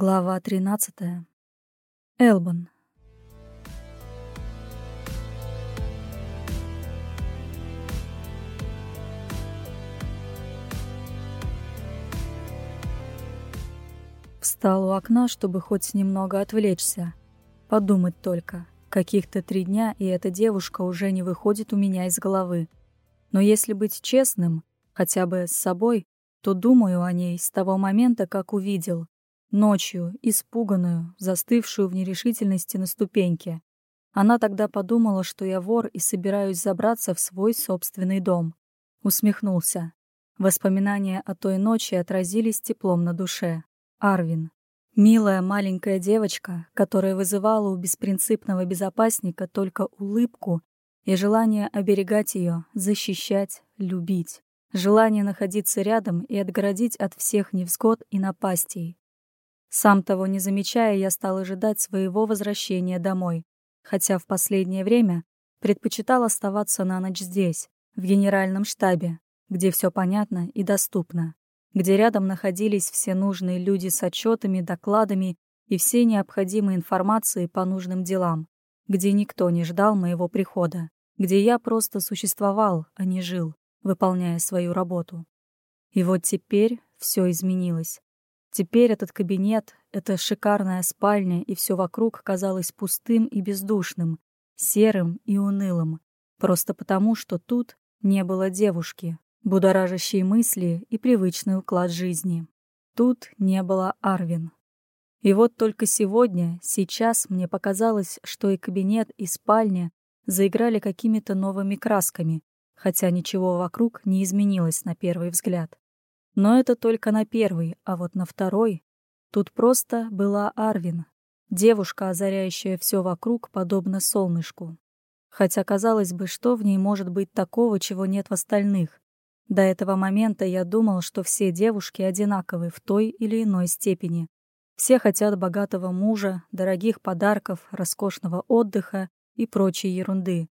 Глава 13. Элбан. Встал у окна, чтобы хоть немного отвлечься. Подумать только. Каких-то три дня, и эта девушка уже не выходит у меня из головы. Но если быть честным, хотя бы с собой, то думаю о ней с того момента, как увидел. Ночью, испуганную, застывшую в нерешительности на ступеньке. Она тогда подумала, что я вор и собираюсь забраться в свой собственный дом. Усмехнулся. Воспоминания о той ночи отразились теплом на душе. Арвин. Милая маленькая девочка, которая вызывала у беспринципного безопасника только улыбку и желание оберегать ее, защищать, любить. Желание находиться рядом и отгородить от всех невзгод и напастей. Сам того не замечая, я стал ожидать своего возвращения домой, хотя в последнее время предпочитал оставаться на ночь здесь, в генеральном штабе, где все понятно и доступно, где рядом находились все нужные люди с отчетами, докладами и всей необходимой информацией по нужным делам, где никто не ждал моего прихода, где я просто существовал, а не жил, выполняя свою работу. И вот теперь все изменилось. Теперь этот кабинет, эта шикарная спальня и все вокруг казалось пустым и бездушным, серым и унылым, просто потому, что тут не было девушки, будоражащей мысли и привычный уклад жизни. Тут не было Арвин. И вот только сегодня, сейчас мне показалось, что и кабинет, и спальня заиграли какими-то новыми красками, хотя ничего вокруг не изменилось на первый взгляд. Но это только на первый, а вот на второй... Тут просто была Арвин, девушка, озаряющая все вокруг, подобно солнышку. Хотя, казалось бы, что в ней может быть такого, чего нет в остальных. До этого момента я думал, что все девушки одинаковы в той или иной степени. Все хотят богатого мужа, дорогих подарков, роскошного отдыха и прочей ерунды.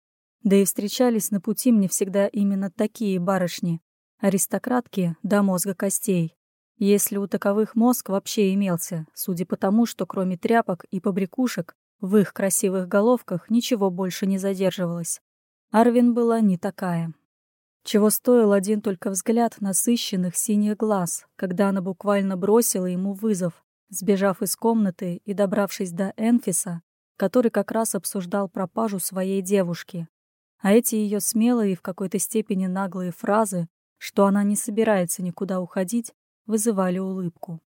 Да и встречались на пути мне всегда именно такие барышни, Аристократки до мозга костей. Если у таковых мозг вообще имелся, судя по тому, что кроме тряпок и побрякушек в их красивых головках ничего больше не задерживалось. Арвин была не такая. Чего стоил один только взгляд насыщенных синих глаз, когда она буквально бросила ему вызов, сбежав из комнаты и добравшись до Энфиса, который как раз обсуждал пропажу своей девушки. А эти ее смелые и в какой-то степени наглые фразы что она не собирается никуда уходить, вызывали улыбку.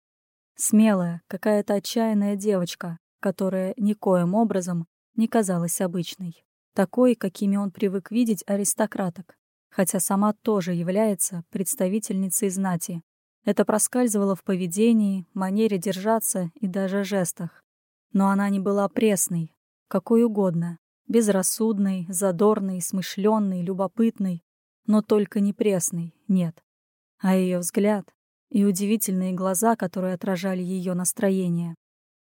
Смелая, какая-то отчаянная девочка, которая никоим образом не казалась обычной. Такой, какими он привык видеть аристократок, хотя сама тоже является представительницей знати. Это проскальзывало в поведении, манере держаться и даже жестах. Но она не была пресной, какой угодно, безрассудной, задорной, смышленной, любопытной, но только не пресный, нет. А ее взгляд и удивительные глаза, которые отражали ее настроение.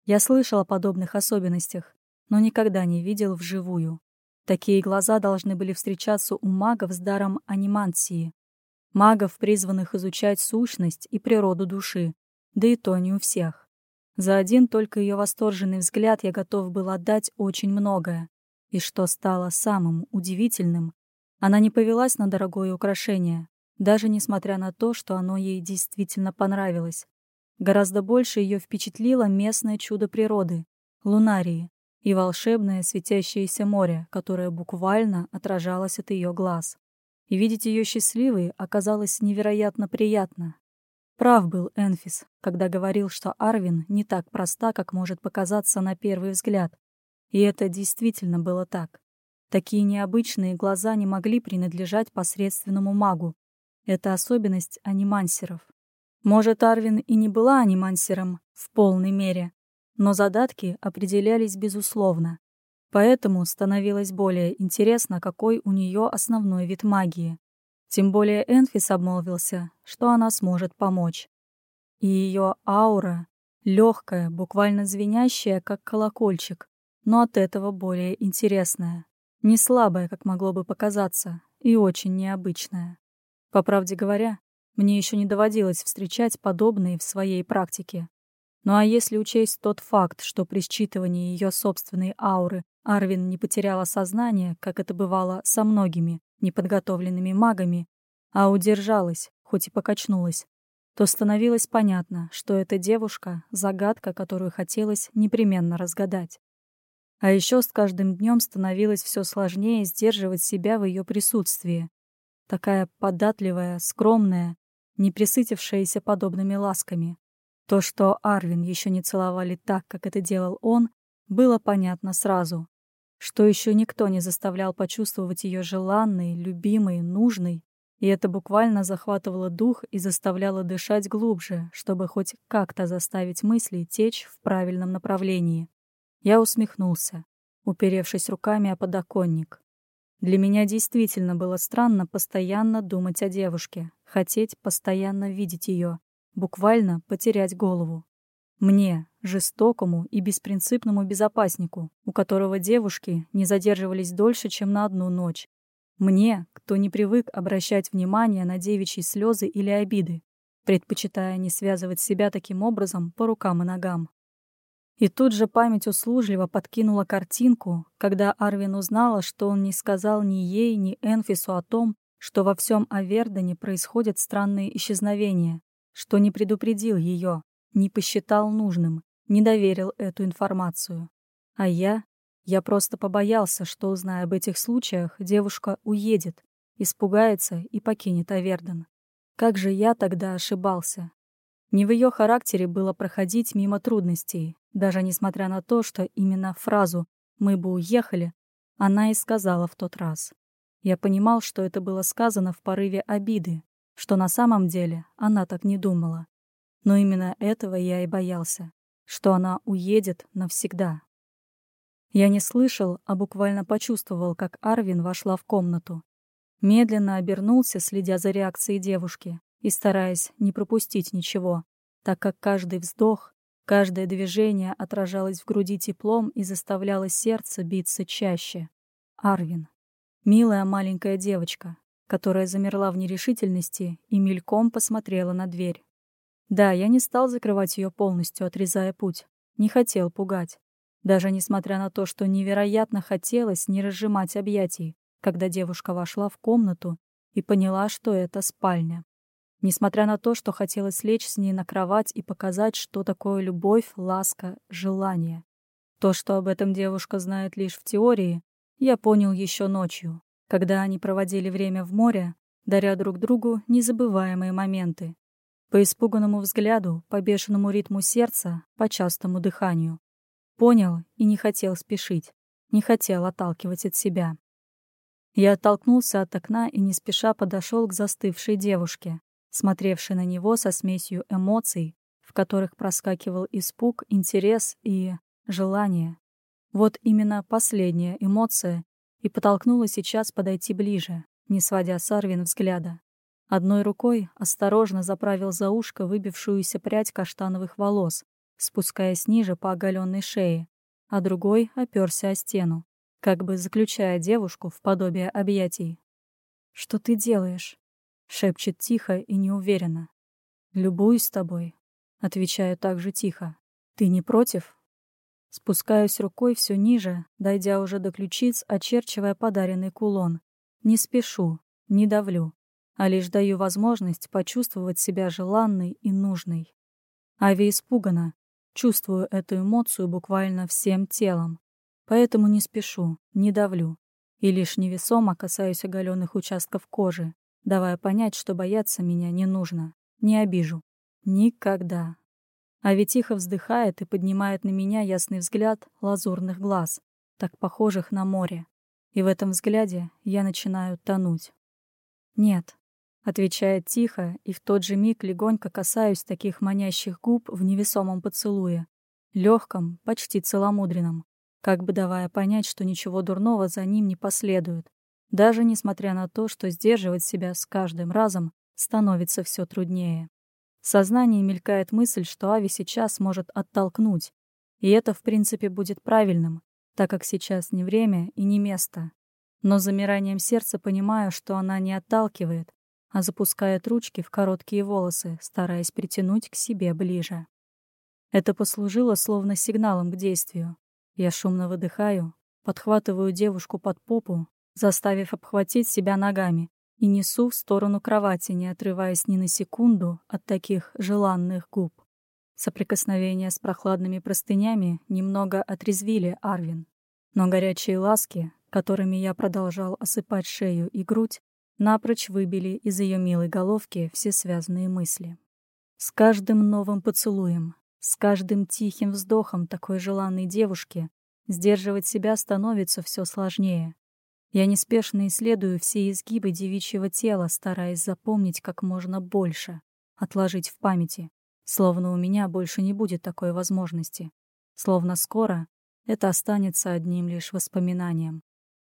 Я слышал о подобных особенностях, но никогда не видел вживую. Такие глаза должны были встречаться у магов с даром анимансии. Магов, призванных изучать сущность и природу души, да и то не у всех. За один только ее восторженный взгляд я готов был отдать очень многое. И что стало самым удивительным, она не повелась на дорогое украшение, даже несмотря на то, что оно ей действительно понравилось. Гораздо больше ее впечатлило местное чудо природы — лунарии и волшебное светящееся море, которое буквально отражалось от ее глаз. И видеть ее счастливой оказалось невероятно приятно. Прав был Энфис, когда говорил, что Арвин не так проста, как может показаться на первый взгляд. И это действительно было так. Такие необычные глаза не могли принадлежать посредственному магу. Это особенность анимансеров. Может, Арвин и не была анимансером в полной мере, но задатки определялись безусловно. Поэтому становилось более интересно, какой у нее основной вид магии. Тем более Энфис обмолвился, что она сможет помочь. И ее аура, легкая, буквально звенящая, как колокольчик, но от этого более интересная. Не слабая, как могло бы показаться, и очень необычная. По правде говоря, мне еще не доводилось встречать подобные в своей практике. Ну а если учесть тот факт, что при считывании ее собственной ауры Арвин не потеряла сознание, как это бывало со многими неподготовленными магами, а удержалась, хоть и покачнулась, то становилось понятно, что эта девушка — загадка, которую хотелось непременно разгадать. А еще с каждым днем становилось все сложнее сдерживать себя в ее присутствии. Такая податливая, скромная, не присытившаяся подобными ласками. То, что Арвин еще не целовали так, как это делал он, было понятно сразу. Что еще никто не заставлял почувствовать ее желанной, любимой, нужной, и это буквально захватывало дух и заставляло дышать глубже, чтобы хоть как-то заставить мысли течь в правильном направлении. Я усмехнулся, уперевшись руками о подоконник. Для меня действительно было странно постоянно думать о девушке, хотеть постоянно видеть ее, буквально потерять голову. Мне, жестокому и беспринципному безопаснику, у которого девушки не задерживались дольше, чем на одну ночь, мне, кто не привык обращать внимание на девичьи слезы или обиды, предпочитая не связывать себя таким образом по рукам и ногам. И тут же память услужливо подкинула картинку, когда Арвин узнала, что он не сказал ни ей, ни Энфису о том, что во всем Авердоне происходят странные исчезновения, что не предупредил ее, не посчитал нужным, не доверил эту информацию. А я я просто побоялся, что, узная об этих случаях, девушка уедет, испугается и покинет Аверден. Как же я тогда ошибался? Не в ее характере было проходить мимо трудностей, даже несмотря на то, что именно фразу «мы бы уехали» она и сказала в тот раз. Я понимал, что это было сказано в порыве обиды, что на самом деле она так не думала. Но именно этого я и боялся, что она уедет навсегда. Я не слышал, а буквально почувствовал, как Арвин вошла в комнату. Медленно обернулся, следя за реакцией девушки и стараясь не пропустить ничего, так как каждый вздох, каждое движение отражалось в груди теплом и заставляло сердце биться чаще. Арвин. Милая маленькая девочка, которая замерла в нерешительности и мельком посмотрела на дверь. Да, я не стал закрывать ее полностью, отрезая путь. Не хотел пугать. Даже несмотря на то, что невероятно хотелось не разжимать объятий, когда девушка вошла в комнату и поняла, что это спальня. Несмотря на то, что хотелось лечь с ней на кровать и показать, что такое любовь, ласка, желание. То, что об этом девушка знает лишь в теории, я понял еще ночью, когда они проводили время в море, даря друг другу незабываемые моменты. По испуганному взгляду, по бешеному ритму сердца, по частому дыханию. Понял и не хотел спешить, не хотел отталкивать от себя. Я оттолкнулся от окна и не спеша подошел к застывшей девушке, смотревшей на него со смесью эмоций, в которых проскакивал испуг, интерес и желание. Вот именно последняя эмоция и подтолкнула сейчас подойти ближе, не сводя с Арвин взгляда. Одной рукой осторожно заправил за ушко выбившуюся прядь каштановых волос, спускаясь ниже по оголенной шее, а другой оперся о стену, как бы заключая девушку в подобие объятий. «Что ты делаешь?» — шепчет тихо и неуверенно. «Любуюсь тобой», — отвечаю также тихо. «Ты не против?» Спускаюсь рукой все ниже, дойдя уже до ключиц, очерчивая подаренный кулон. Не спешу, не давлю, а лишь даю возможность почувствовать себя желанной и нужной. Ави испугана, Чувствую эту эмоцию буквально всем телом. Поэтому не спешу, не давлю. И лишь невесомо касаюсь оголенных участков кожи, давая понять, что бояться меня не нужно. Не обижу. Никогда. А ведь тихо вздыхает и поднимает на меня ясный взгляд лазурных глаз, так похожих на море. И в этом взгляде я начинаю тонуть. Нет, Отвечает тихо, и в тот же миг легонько касаюсь таких манящих губ в невесомом поцелуе. Легком, почти целомудренном, как бы давая понять, что ничего дурного за ним не последует. Даже несмотря на то, что сдерживать себя с каждым разом становится все труднее. В сознании мелькает мысль, что Ави сейчас может оттолкнуть. И это, в принципе, будет правильным, так как сейчас не время и не место. Но замиранием сердца понимаю, что она не отталкивает, а запускает ручки в короткие волосы, стараясь притянуть к себе ближе. Это послужило словно сигналом к действию. Я шумно выдыхаю, подхватываю девушку под попу, заставив обхватить себя ногами, и несу в сторону кровати, не отрываясь ни на секунду от таких желанных губ. Соприкосновения с прохладными простынями немного отрезвили Арвин, но горячие ласки, которыми я продолжал осыпать шею и грудь, напрочь выбили из ее милой головки все связанные мысли. С каждым новым поцелуем, с каждым тихим вздохом такой желанной девушки сдерживать себя становится все сложнее. Я неспешно исследую все изгибы девичьего тела, стараясь запомнить как можно больше, отложить в памяти, словно у меня больше не будет такой возможности, словно скоро это останется одним лишь воспоминанием.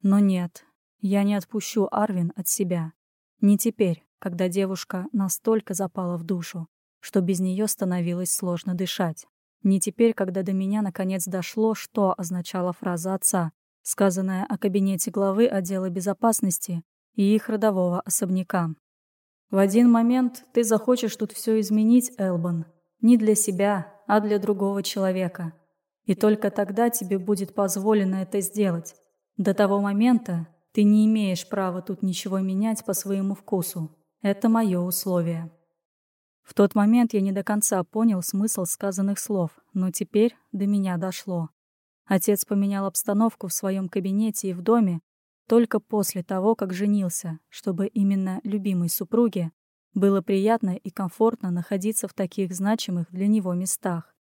Но нет, я не отпущу Арвин от себя. Не теперь, когда девушка настолько запала в душу, что без нее становилось сложно дышать. Не теперь, когда до меня наконец дошло, что означала фраза отца, сказанная о кабинете главы отдела безопасности и их родового особняка. В один момент ты захочешь тут все изменить, Элбан. Не для себя, а для другого человека. И только тогда тебе будет позволено это сделать. До того момента ты не имеешь права тут ничего менять по своему вкусу. Это мое условие. В тот момент я не до конца понял смысл сказанных слов, но теперь до меня дошло. Отец поменял обстановку в своем кабинете и в доме только после того, как женился, чтобы именно любимой супруге было приятно и комфортно находиться в таких значимых для него местах.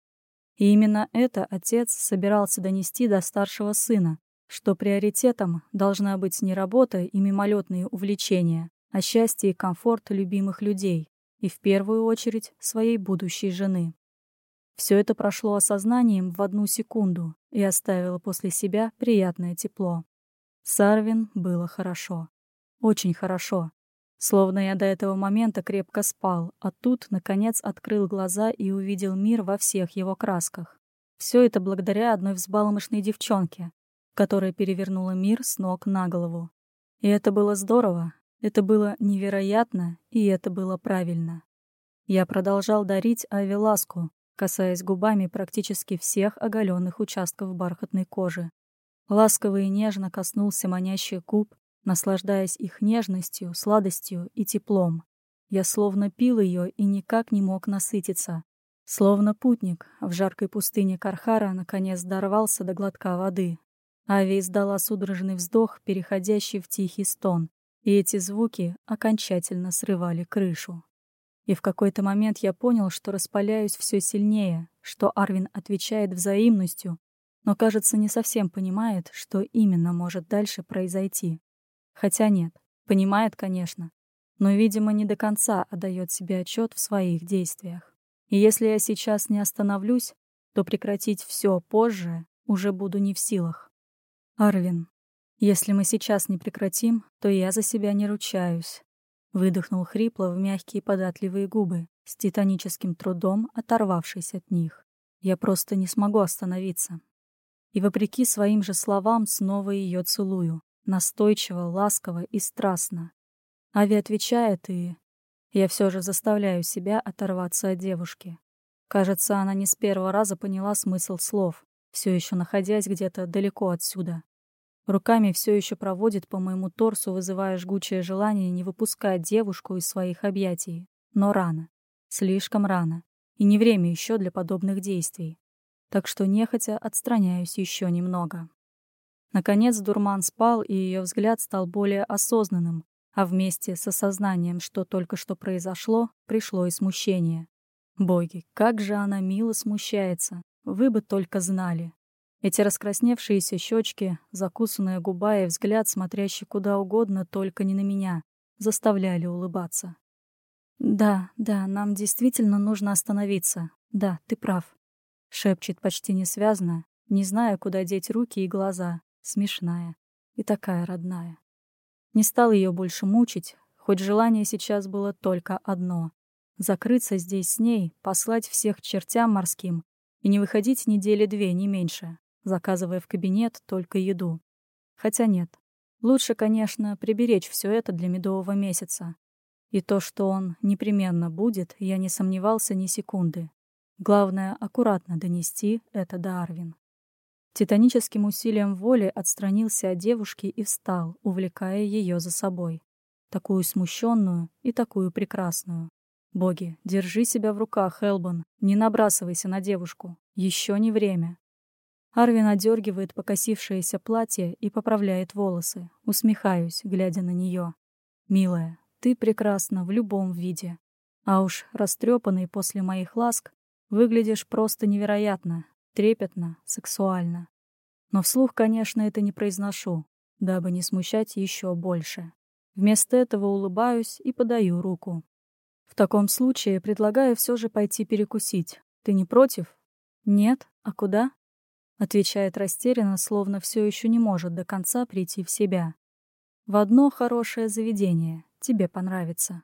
И именно это отец собирался донести до старшего сына, что приоритетом должна быть не работа и мимолетные увлечения, а счастье и комфорт любимых людей, и в первую очередь своей будущей жены. Все это прошло осознанием в одну секунду и оставило после себя приятное тепло. Сарвин было хорошо. Очень хорошо. Словно я до этого момента крепко спал, а тут, наконец, открыл глаза и увидел мир во всех его красках. Все это благодаря одной взбаломышной девчонке, которая перевернула мир с ног на голову. И это было здорово, это было невероятно, и это было правильно. Я продолжал дарить Аве ласку, касаясь губами практически всех оголенных участков бархатной кожи. Ласково и нежно коснулся манящих губ, наслаждаясь их нежностью, сладостью и теплом. Я словно пил ее и никак не мог насытиться. Словно путник в жаркой пустыне Кархара наконец дорвался до глотка воды, Ави издала судорожный вздох, переходящий в тихий стон, и эти звуки окончательно срывали крышу. И в какой-то момент я понял, что распаляюсь все сильнее, что Арвин отвечает взаимностью, но, кажется, не совсем понимает, что именно может дальше произойти. Хотя нет, понимает, конечно, но, видимо, не до конца отдает себе отчет в своих действиях. И если я сейчас не остановлюсь, то прекратить все позже уже буду не в силах. «Арвин, если мы сейчас не прекратим, то я за себя не ручаюсь», — выдохнул хрипло в мягкие податливые губы, с титаническим трудом оторвавшись от них. «Я просто не смогу остановиться». И вопреки своим же словам снова ее целую, настойчиво, ласково и страстно. Ави отвечает, и я все же заставляю себя оторваться от девушки. Кажется, она не с первого раза поняла смысл слов, все еще находясь где-то далеко отсюда. Руками все еще проводит по моему торсу, вызывая жгучее желание не выпускать девушку из своих объятий. Но рано. Слишком рано. И не время еще для подобных действий. Так что нехотя отстраняюсь еще немного. Наконец дурман спал, и ее взгляд стал более осознанным, а вместе с осознанием, что только что произошло, пришло и смущение. Боги, как же она мило смущается. Вы бы только знали. Эти раскрасневшиеся щечки, закусанная губа и взгляд, смотрящий куда угодно, только не на меня, заставляли улыбаться. «Да, да, нам действительно нужно остановиться. Да, ты прав», — шепчет почти несвязно, не зная, куда деть руки и глаза, смешная и такая родная. Не стал ее больше мучить, хоть желание сейчас было только одно — закрыться здесь с ней, послать всех чертям морским и не выходить недели две, не меньше, заказывая в кабинет только еду. Хотя нет. Лучше, конечно, приберечь все это для медового месяца. И то, что он непременно будет, я не сомневался ни секунды. Главное, аккуратно донести это до Арвин. Титаническим усилием воли отстранился от девушки и встал, увлекая ее за собой. Такую смущенную и такую прекрасную. Боги, держи себя в руках, Элбан, не набрасывайся на девушку. Еще не время. Арвин одергивает покосившееся платье и поправляет волосы. Усмехаюсь, глядя на нее. «Милая, ты прекрасна в любом виде. А уж растрепанный после моих ласк выглядишь просто невероятно, трепетно, сексуально. Но вслух, конечно, это не произношу, дабы не смущать еще больше. Вместо этого улыбаюсь и подаю руку. В таком случае предлагаю все же пойти перекусить. Ты не против? Нет. А куда? Отвечает растерянно, словно все еще не может до конца прийти в себя. В одно хорошее заведение. Тебе понравится.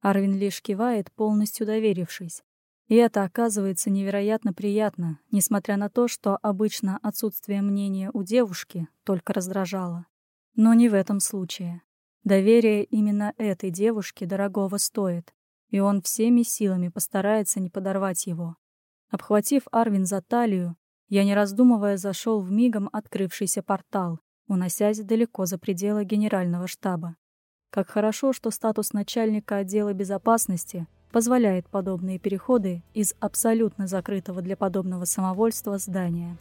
Арвин лишь кивает, полностью доверившись. И это оказывается невероятно приятно, несмотря на то, что обычно отсутствие мнения у девушки только раздражало. Но не в этом случае. Доверие именно этой девушке дорогого стоит, и он всеми силами постарается не подорвать его. Обхватив Арвин за талию, я, не раздумывая, зашел в мигом открывшийся портал, уносясь далеко за пределы генерального штаба. Как хорошо, что статус начальника отдела безопасности — позволяет подобные переходы из абсолютно закрытого для подобного самовольства здания.